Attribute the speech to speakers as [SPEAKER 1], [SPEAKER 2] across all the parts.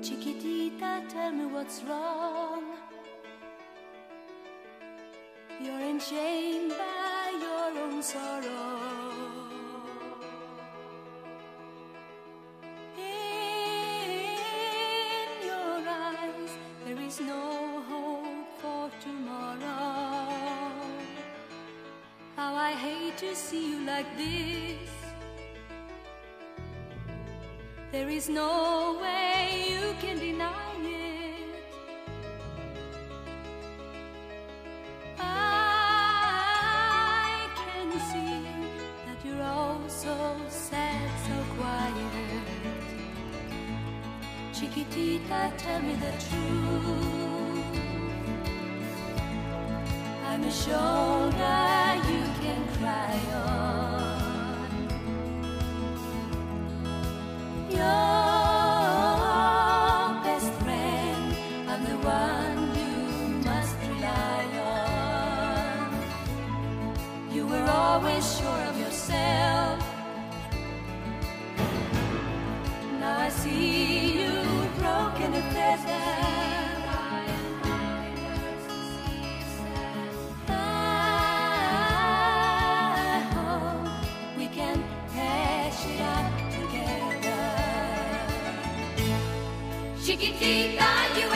[SPEAKER 1] Chiquitita, tell me what's wrong. You're enchained by your own sorrow. I hate to see you like this. There is no way you can deny it. I can see that you're all so sad, so quiet. Chiquitita, tell me the truth. I'm a shoulder. always sure of yourself. Now I see you broken and pleasant. Chiquitita, you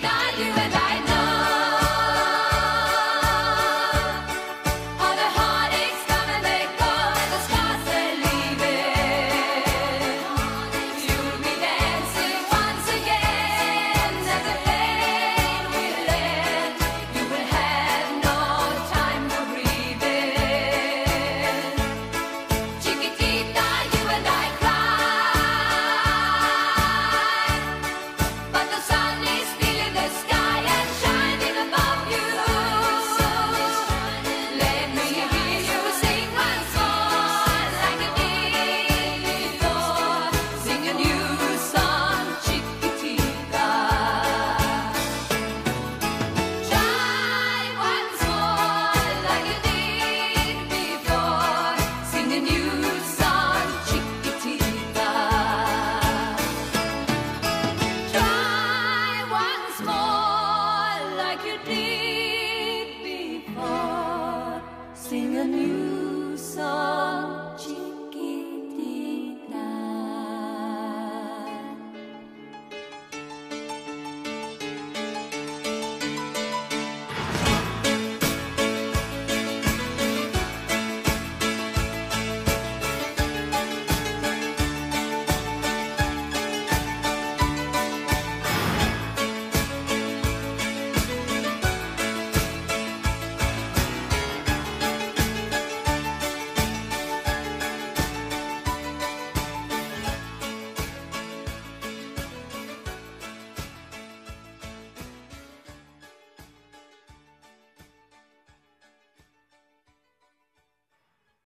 [SPEAKER 1] without you, without did before. Sing a new song.